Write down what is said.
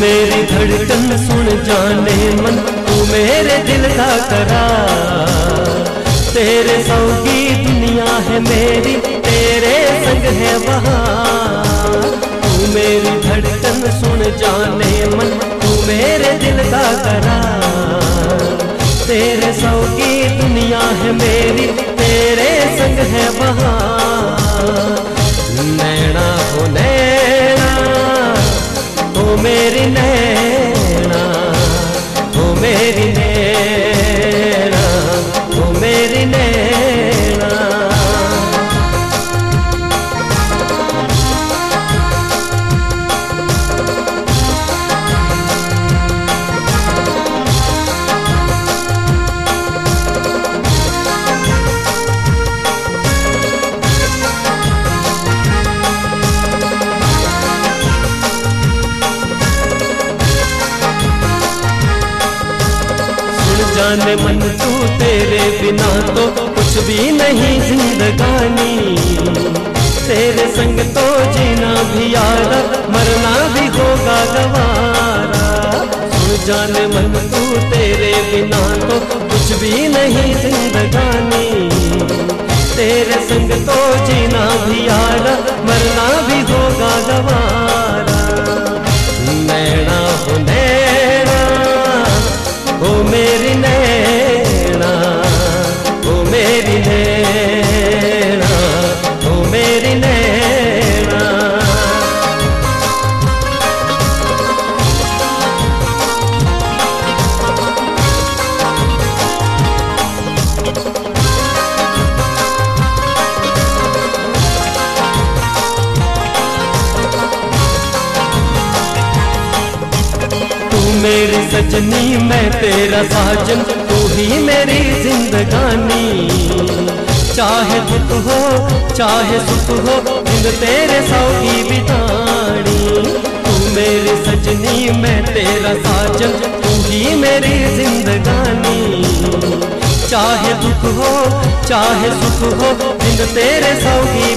मेरी धड़कन सुन जाने मन, तू मेरे दिल का करा। तेरे सौगी दुनिया है मेरी, तेरे संग है बहार तू मेरी धड़कन सुन जाने मन, तू मेरे दिल का करा। तेरे सौगी दुनिया है मेरी, तेरे संग है बहार मेरी जाने मन तू तेरे बिना तो कुछ भी नहीं जिंदगानी। तेरे संग तो जीना भी यार, मरना भी होगा गवारा। सुन जाने मन तू तेरे बिना तो कुछ भी नहीं जिंदगानी। तेरे संग तो जीना भी यार, मरना भी होगा गवारा। मेरी सजनी, मैं तेरा साजन, तू ही मेरी जिंदगानी। चाहे दुख हो, चाहे सुख हो जिंद तेरे सौगी बितानी। तू मेरी सजनी, मैं तेरा साजन, तू ही मेरी जिंदगानी। चाहे दुख हो, चाहे सुख हो जिंद तेरे सौगी